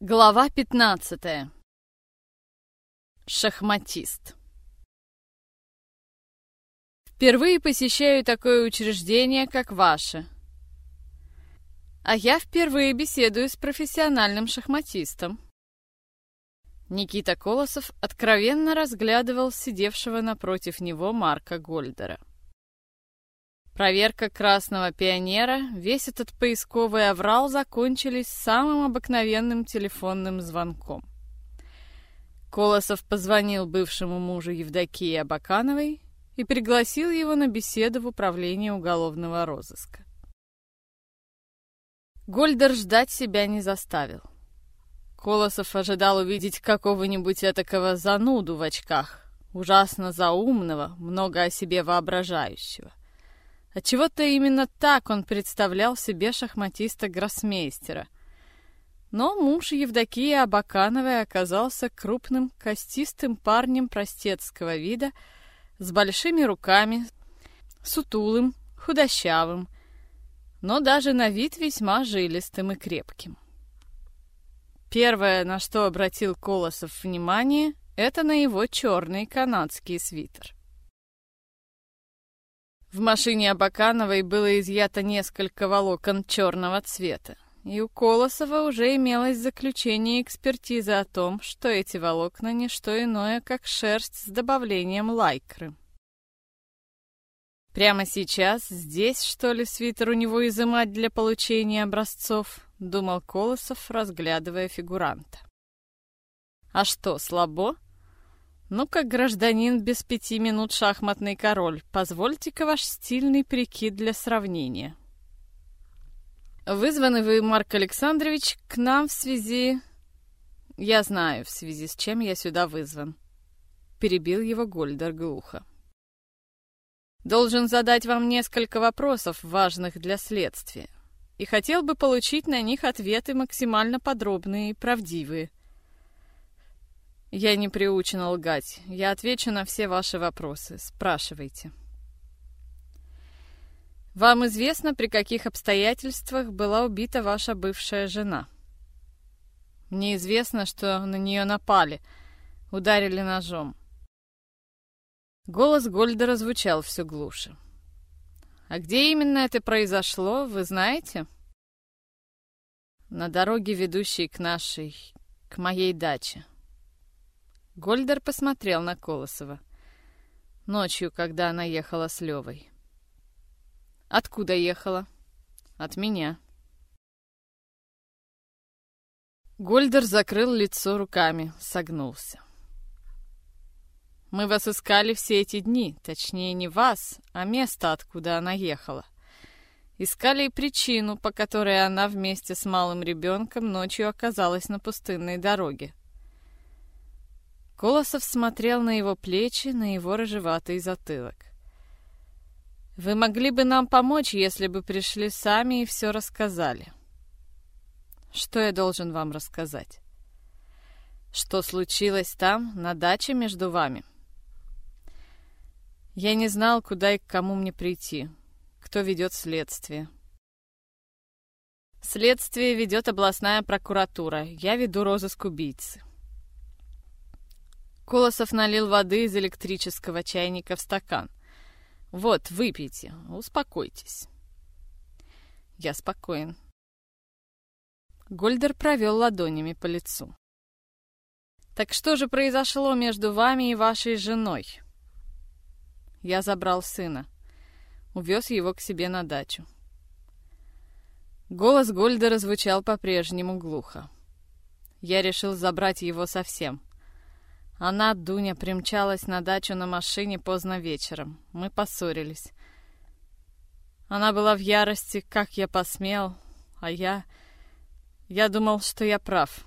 Глава 15. Шахматист. Впервые посещаю такое учреждение, как ваше. А я впервые беседую с профессиональным шахматистом. Никита Колосов откровенно разглядывал сидевшего напротив него Марка Гольдера. Проверка красного пионера, весь этот поисковый аврал закончились самым обыкновенным телефонным звонком. Колосов позвонил бывшему мужу Евдокии Абакановой и пригласил его на беседу в управление уголовного розыска. Гольдер ждать себя не заставил. Колосов ожидал увидеть какого-нибудь этакого зануду в очках, ужасно заумного, много о себе воображающего. Отчего-то именно так он представлял себе шахматиста-гроссмейстера. Но муж Евдокии Абакановой оказался крупным, костистым парнем простецкого вида, с большими руками, сутулым, худощавым, но даже на вид весьма жилистым и крепким. Первое, на что обратил Колосов внимание, это на его черный канадский свитер. В машине Абакановой было изъято несколько волокон черного цвета, и у Колосова уже имелось заключение экспертизы о том, что эти волокна не что иное, как шерсть с добавлением лайкры. Прямо сейчас, здесь, что ли, свитер у него изымать для получения образцов, думал Колосов, разглядывая фигуранта. А что, слабо? Ну как гражданин без пяти минут шахматный король, позвольте-ка ваш стильный прикид для сравнения. Вызваны вы, Марк Александрович, к нам в связи... Я знаю, в связи с чем я сюда вызван. Перебил его Гольдер глухо. Должен задать вам несколько вопросов, важных для следствия, и хотел бы получить на них ответы максимально подробные и правдивые. Я не приучена лгать. Я отвечу на все ваши вопросы. Спрашивайте. Вам известно, при каких обстоятельствах была убита ваша бывшая жена? Мне известно, что на нее напали, ударили ножом. Голос Гольдера звучал все глуше. А где именно это произошло, вы знаете? На дороге, ведущей к нашей, к моей даче. Гольдер посмотрел на Колосова. Ночью, когда она ехала с Левой. «Откуда ехала?» «От меня». Гольдер закрыл лицо руками, согнулся. «Мы вас искали все эти дни, точнее не вас, а место, откуда она ехала. Искали и причину, по которой она вместе с малым ребенком ночью оказалась на пустынной дороге. Колосов смотрел на его плечи, на его рыжеватый затылок. «Вы могли бы нам помочь, если бы пришли сами и все рассказали». «Что я должен вам рассказать?» «Что случилось там, на даче между вами?» «Я не знал, куда и к кому мне прийти, кто ведет следствие». «Следствие ведет областная прокуратура, я веду розыск убийцы». Колосов налил воды из электрического чайника в стакан. «Вот, выпейте, успокойтесь». «Я спокоен». Гольдер провел ладонями по лицу. «Так что же произошло между вами и вашей женой?» Я забрал сына. Увез его к себе на дачу. Голос Гольдера звучал по-прежнему глухо. Я решил забрать его совсем. Она, Дуня, примчалась на дачу на машине поздно вечером. Мы поссорились. Она была в ярости, как я посмел, а я... Я думал, что я прав.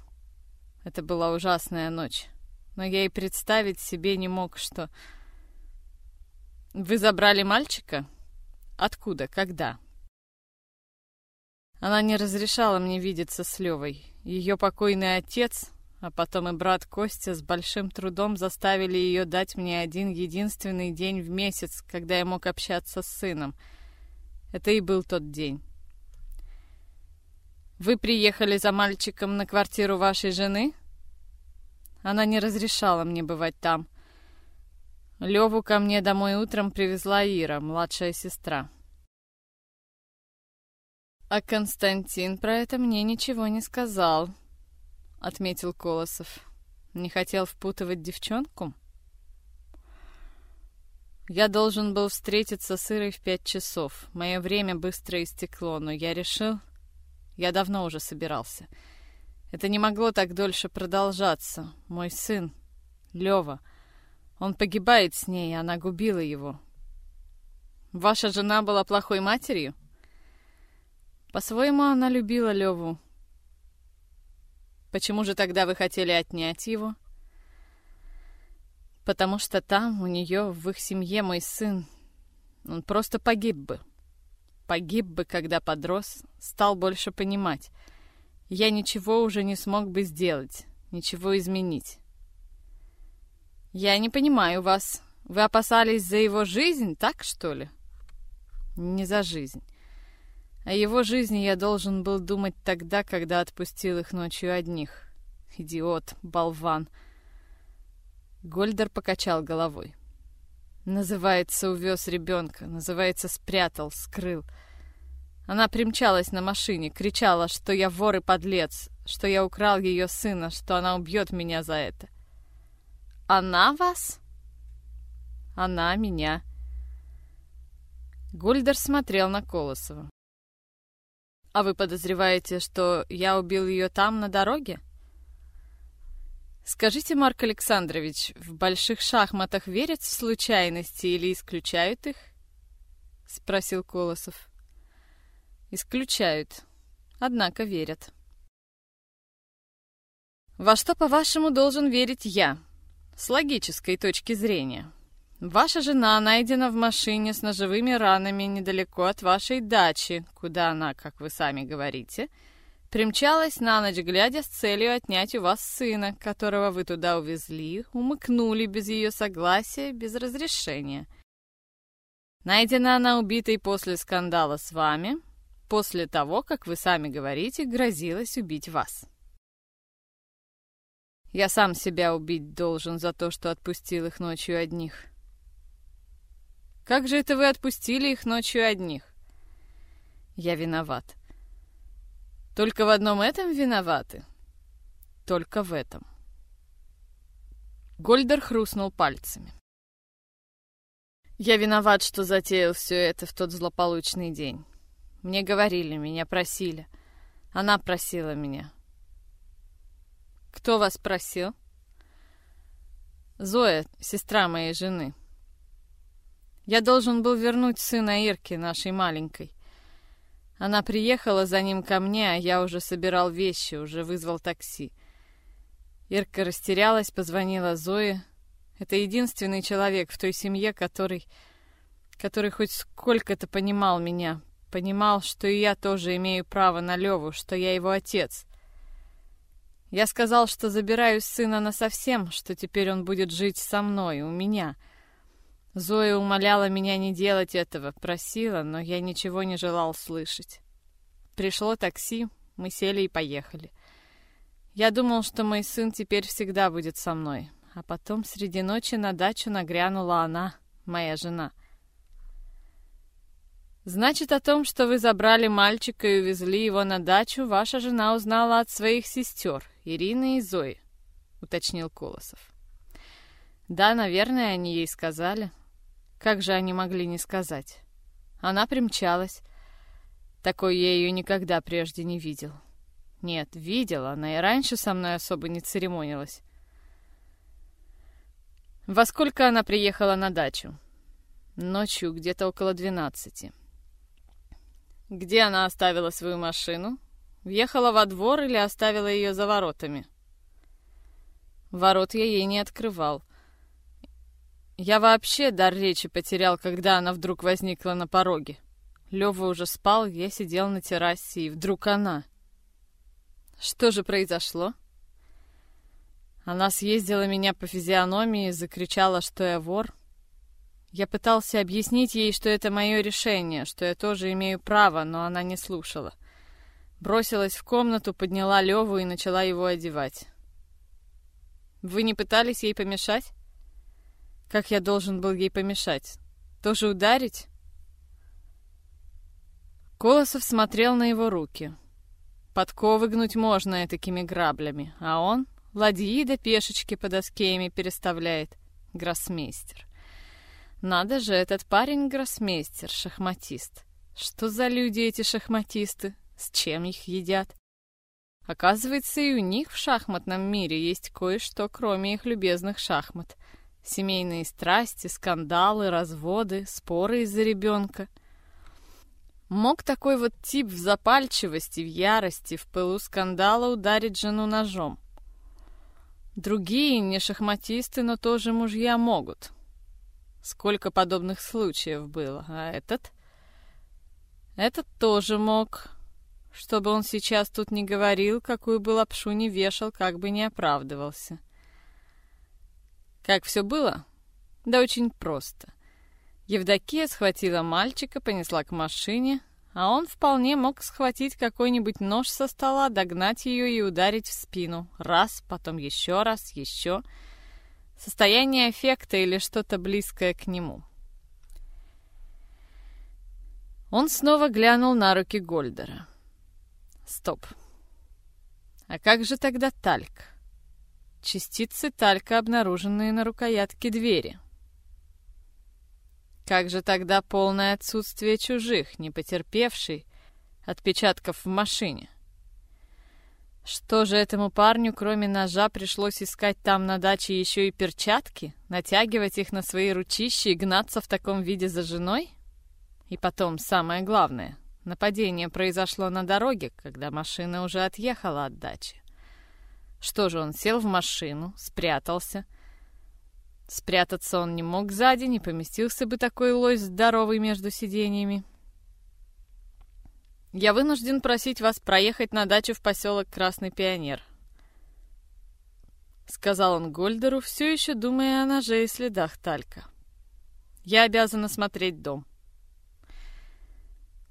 Это была ужасная ночь. Но я и представить себе не мог, что... Вы забрали мальчика? Откуда? Когда? Она не разрешала мне видеться с Левой. Ее покойный отец, а потом и брат Костя с большим трудом заставили ее дать мне один единственный день в месяц, когда я мог общаться с сыном. Это и был тот день. Вы приехали за мальчиком на квартиру вашей жены? Она не разрешала мне бывать там. Леву ко мне домой утром привезла Ира, младшая сестра. А Константин про это мне ничего не сказал, отметил Колосов. Не хотел впутывать девчонку? Я должен был встретиться с Ирой в пять часов. Мое время быстро истекло, но я решил... Я давно уже собирался. Это не могло так дольше продолжаться. Мой сын, Лева, он погибает с ней, и она губила его. Ваша жена была плохой матерью? По-своему, она любила Леву. Почему же тогда вы хотели отнять его? — потому что там, у нее, в их семье, мой сын, он просто погиб бы. Погиб бы, когда подрос, стал больше понимать. Я ничего уже не смог бы сделать, ничего изменить. Я не понимаю вас. Вы опасались за его жизнь, так что ли? Не за жизнь. О его жизни я должен был думать тогда, когда отпустил их ночью одних. Идиот, болван. Гольдер покачал головой. Называется, увез ребенка, называется, спрятал, скрыл. Она примчалась на машине, кричала, что я вор и подлец, что я украл ее сына, что она убьет меня за это. Она вас? Она меня. Гульдер смотрел на Колосова. «А вы подозреваете, что я убил ее там, на дороге?» Скажите, Марк Александрович, в больших шахматах верят в случайности или исключают их? Спросил Колосов. Исключают, однако верят. Во что, по-вашему, должен верить я? С логической точки зрения. Ваша жена найдена в машине с ножевыми ранами недалеко от вашей дачи, куда она, как вы сами говорите, — Примчалась на ночь глядя с целью отнять у вас сына, которого вы туда увезли, умыкнули без ее согласия, без разрешения. Найдена она убитой после скандала с вами, после того, как вы сами говорите, грозилась убить вас. Я сам себя убить должен за то, что отпустил их ночью одних. Как же это вы отпустили их ночью одних? Я виноват. Только в одном этом виноваты? Только в этом. Гольдер хрустнул пальцами. Я виноват, что затеял все это в тот злополучный день. Мне говорили, меня просили. Она просила меня. Кто вас просил? Зоя, сестра моей жены. Я должен был вернуть сына Ирки, нашей маленькой. Она приехала за ним ко мне, а я уже собирал вещи, уже вызвал такси. Ирка растерялась, позвонила Зое. Это единственный человек в той семье, который... который хоть сколько-то понимал меня. Понимал, что и я тоже имею право на Леву, что я его отец. Я сказал, что забираю сына насовсем, что теперь он будет жить со мной, у меня — Зоя умоляла меня не делать этого, просила, но я ничего не желал слышать. Пришло такси, мы сели и поехали. Я думал, что мой сын теперь всегда будет со мной, а потом среди ночи на дачу нагрянула она, моя жена. «Значит, о том, что вы забрали мальчика и увезли его на дачу, ваша жена узнала от своих сестер, Ирины и Зои», — уточнил Колосов. «Да, наверное, они ей сказали», как же они могли не сказать? Она примчалась. Такой я ее никогда прежде не видел. Нет, видел, она и раньше со мной особо не церемонилась. Во сколько она приехала на дачу? Ночью, где-то около двенадцати. Где она оставила свою машину? Въехала во двор или оставила ее за воротами? Ворот я ей не открывал. Я вообще дар речи потерял, когда она вдруг возникла на пороге. Лёва уже спал, я сидел на террасе, и вдруг она. Что же произошло? Она съездила меня по физиономии, закричала, что я вор. Я пытался объяснить ей, что это мое решение, что я тоже имею право, но она не слушала. Бросилась в комнату, подняла Леву и начала его одевать. Вы не пытались ей помешать? Как я должен был ей помешать? Тоже ударить? Колосов смотрел на его руки. Подковы гнуть можно такими граблями, а он ладьи да пешечки по доске ими переставляет. Гроссмейстер. Надо же, этот парень гроссмейстер, шахматист. Что за люди эти шахматисты? С чем их едят? Оказывается, и у них в шахматном мире есть кое-что, кроме их любезных шахмат. Семейные страсти, скандалы, разводы, споры из-за ребенка — Мог такой вот тип в запальчивости, в ярости, в пылу скандала ударить жену ножом. Другие не шахматисты, но тоже мужья могут. Сколько подобных случаев было, а этот? Этот тоже мог. Чтобы он сейчас тут не говорил, какую бы лапшу не вешал, как бы не оправдывался. Как все было? Да очень просто. Евдокия схватила мальчика, понесла к машине, а он вполне мог схватить какой-нибудь нож со стола, догнать ее и ударить в спину. Раз, потом еще раз, еще. Состояние эффекта или что-то близкое к нему. Он снова глянул на руки Гольдера. Стоп. А как же тогда тальк? Частицы талька, обнаруженные на рукоятке двери. — как же тогда полное отсутствие чужих, не потерпевший отпечатков в машине? Что же этому парню, кроме ножа, пришлось искать там на даче еще и перчатки, натягивать их на свои ручища и гнаться в таком виде за женой? И потом, самое главное, нападение произошло на дороге, когда машина уже отъехала от дачи. Что же, он сел в машину, спрятался — Спрятаться он не мог сзади, не поместился бы такой лось здоровый между сиденьями. «Я вынужден просить вас проехать на дачу в поселок Красный Пионер», — сказал он Гольдеру, все еще думая о ноже и следах Талька. «Я обязан осмотреть дом».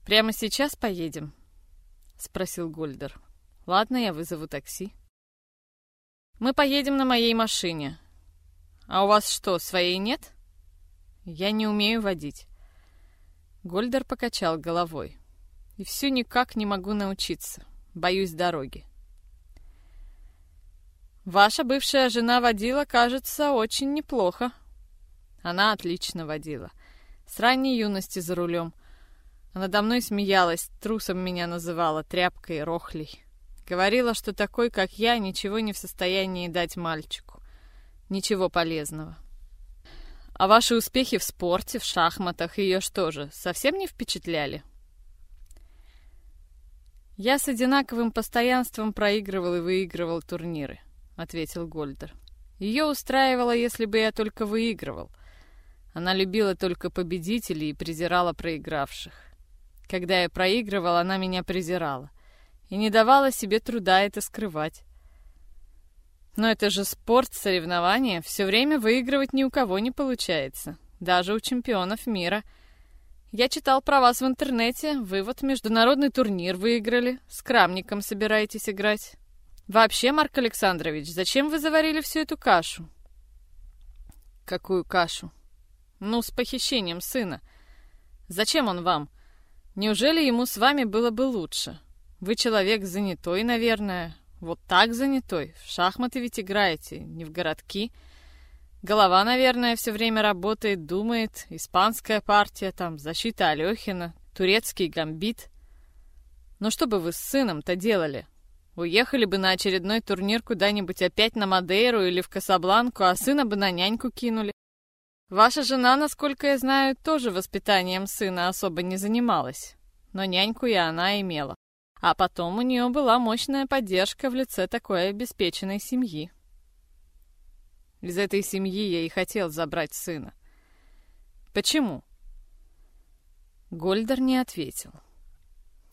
«Прямо сейчас поедем?» — спросил Гольдер. «Ладно, я вызову такси». «Мы поедем на моей машине», «А у вас что, своей нет?» «Я не умею водить». Гольдер покачал головой. «И все никак не могу научиться. Боюсь дороги». «Ваша бывшая жена водила, кажется, очень неплохо». Она отлично водила. С ранней юности за рулем. Она мной смеялась, трусом меня называла, тряпкой, рохлей. Говорила, что такой, как я, ничего не в состоянии дать мальчику. Ничего полезного. А ваши успехи в спорте, в шахматах ее что же, совсем не впечатляли? Я с одинаковым постоянством проигрывал и выигрывал турниры, ответил Гольдер. Ее устраивало, если бы я только выигрывал. Она любила только победителей и презирала проигравших. Когда я проигрывал, она меня презирала и не давала себе труда это скрывать. Но это же спорт, соревнования. Все время выигрывать ни у кого не получается. Даже у чемпионов мира. Я читал про вас в интернете. Вы вот международный турнир выиграли. С Крамником собираетесь играть. Вообще, Марк Александрович, зачем вы заварили всю эту кашу? Какую кашу? Ну, с похищением сына. Зачем он вам? Неужели ему с вами было бы лучше? Вы человек занятой, наверное. Вот так занятой. В шахматы ведь играете, не в городки. Голова, наверное, все время работает, думает. Испанская партия, там, защита Алехина, турецкий гамбит. Но что бы вы с сыном-то делали? Уехали бы на очередной турнир куда-нибудь опять на Мадейру или в Касабланку, а сына бы на няньку кинули. Ваша жена, насколько я знаю, тоже воспитанием сына особо не занималась. Но няньку и она имела. А потом у нее была мощная поддержка в лице такой обеспеченной семьи. Из этой семьи я и хотел забрать сына. Почему? Гольдер не ответил.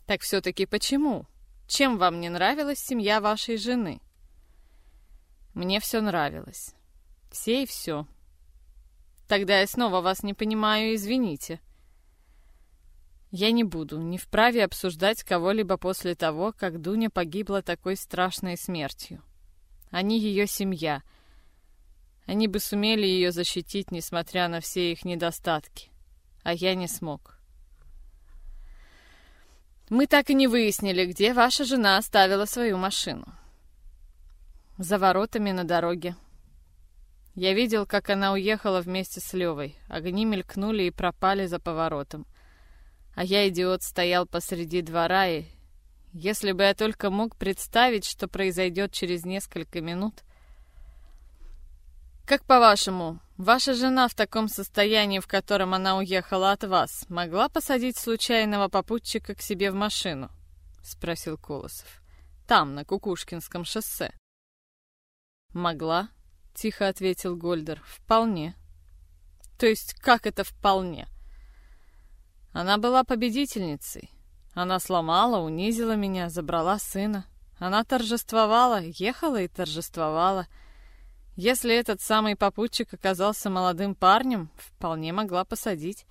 Так все-таки почему? Чем вам не нравилась семья вашей жены? Мне все нравилось. Все и все. Тогда я снова вас не понимаю, извините. Я не буду, не вправе обсуждать кого-либо после того, как Дуня погибла такой страшной смертью. Они ее семья. Они бы сумели ее защитить, несмотря на все их недостатки. А я не смог. Мы так и не выяснили, где ваша жена оставила свою машину. За воротами на дороге. Я видел, как она уехала вместе с Левой. Огни мелькнули и пропали за поворотом. А я, идиот, стоял посреди двора, и если бы я только мог представить, что произойдет через несколько минут... Как по-вашему, ваша жена в таком состоянии, в котором она уехала от вас, могла посадить случайного попутчика к себе в машину? Спросил Колосов. Там, на Кукушкинском шоссе. Могла, тихо ответил Гольдер. Вполне. То есть, как это вполне? Она была победительницей. Она сломала, унизила меня, забрала сына. Она торжествовала, ехала и торжествовала. Если этот самый попутчик оказался молодым парнем, вполне могла посадить.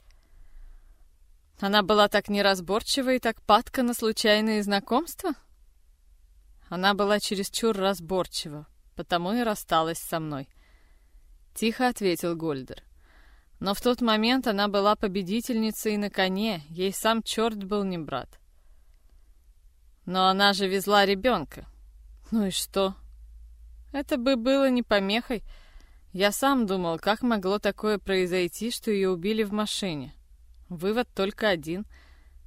Она была так неразборчива и так падка на случайные знакомства? Она была чересчур разборчива, потому и рассталась со мной. Тихо ответил Гольдер. Но в тот момент она была победительницей на коне, ей сам черт был не брат. Но она же везла ребенка. Ну и что? Это бы было не помехой. Я сам думал, как могло такое произойти, что ее убили в машине. Вывод только один.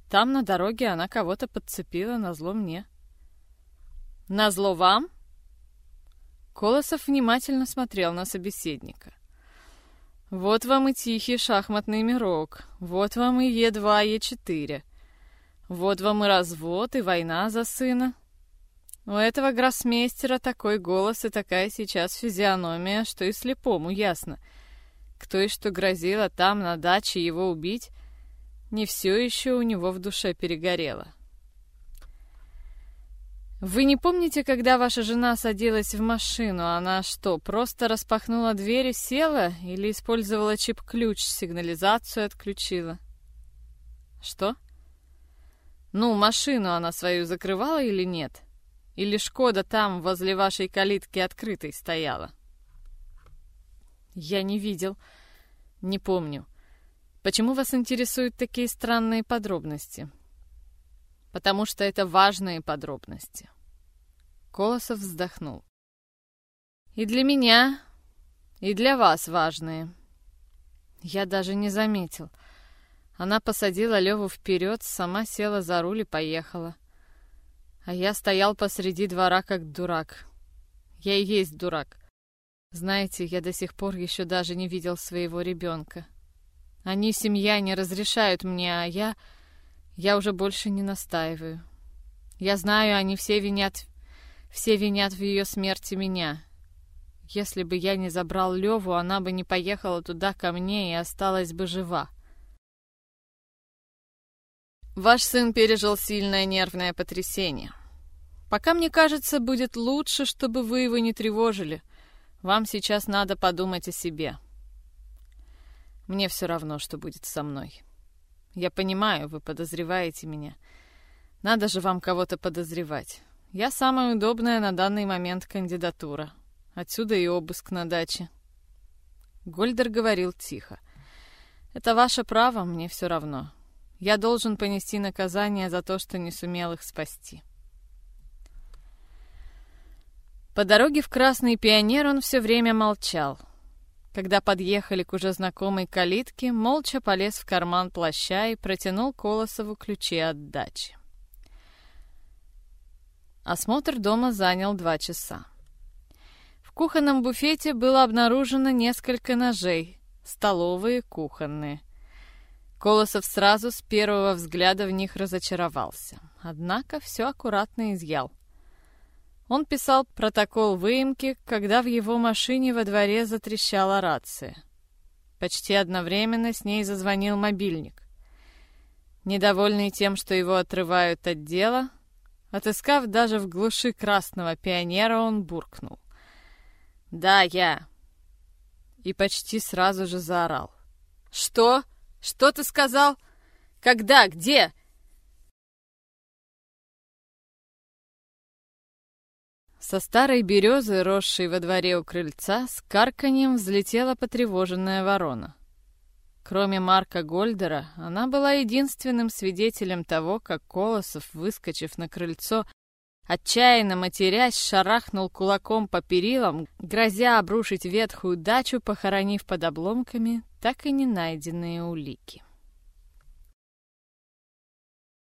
Там на дороге она кого-то подцепила, на зло мне. На зло вам? Колосов внимательно смотрел на собеседника. Вот вам и тихий шахматный мирок, вот вам и Е2, Е4. Вот вам и развод, и война за сына. У этого гроссмейстера такой голос и такая сейчас физиономия, что и слепому ясно. Кто и что грозило там на даче его убить, не все еще у него в душе перегорело. Вы не помните, когда ваша жена садилась в машину, она что, просто распахнула дверь и села или использовала чип-ключ, сигнализацию отключила? Что? Ну, машину она свою закрывала или нет? Или Шкода там, возле вашей калитки открытой стояла? Я не видел. Не помню. Почему вас интересуют такие странные подробности? Потому что это важные подробности. Колосов вздохнул. И для меня, и для вас важные. Я даже не заметил. Она посадила Леву вперед, сама села за руль и поехала. А я стоял посреди двора как дурак. Я и есть дурак. Знаете, я до сих пор еще даже не видел своего ребенка. Они, семья, не разрешают мне, а я... Я уже больше не настаиваю. Я знаю, они все винят... Все винят в ее смерти меня. Если бы я не забрал Леву, она бы не поехала туда ко мне и осталась бы жива. Ваш сын пережил сильное нервное потрясение. Пока, мне кажется, будет лучше, чтобы вы его не тревожили. Вам сейчас надо подумать о себе. Мне все равно, что будет со мной. Я понимаю, вы подозреваете меня. Надо же вам кого-то подозревать. Я самая удобная на данный момент кандидатура. Отсюда и обыск на даче. Гольдер говорил тихо. Это ваше право, мне все равно. Я должен понести наказание за то, что не сумел их спасти. По дороге в Красный Пионер он все время молчал — когда подъехали к уже знакомой калитке, молча полез в карман плаща и протянул Колосову ключи от дачи. Осмотр дома занял два часа. В кухонном буфете было обнаружено несколько ножей, столовые, кухонные. Колосов сразу с первого взгляда в них разочаровался, однако все аккуратно изъял. Он писал протокол выемки, когда в его машине во дворе затрещала рация. Почти одновременно с ней зазвонил мобильник. Недовольный тем, что его отрывают от дела, отыскав даже в глуши красного пионера, он буркнул. «Да, я!» И почти сразу же заорал. «Что? Что ты сказал? Когда? Где?» Со старой березы, росшей во дворе у крыльца, с карканьем взлетела потревоженная ворона. Кроме Марка Гольдера, она была единственным свидетелем того, как Колосов, выскочив на крыльцо, отчаянно матерясь, шарахнул кулаком по перилам, грозя обрушить ветхую дачу, похоронив под обломками так и не найденные улики.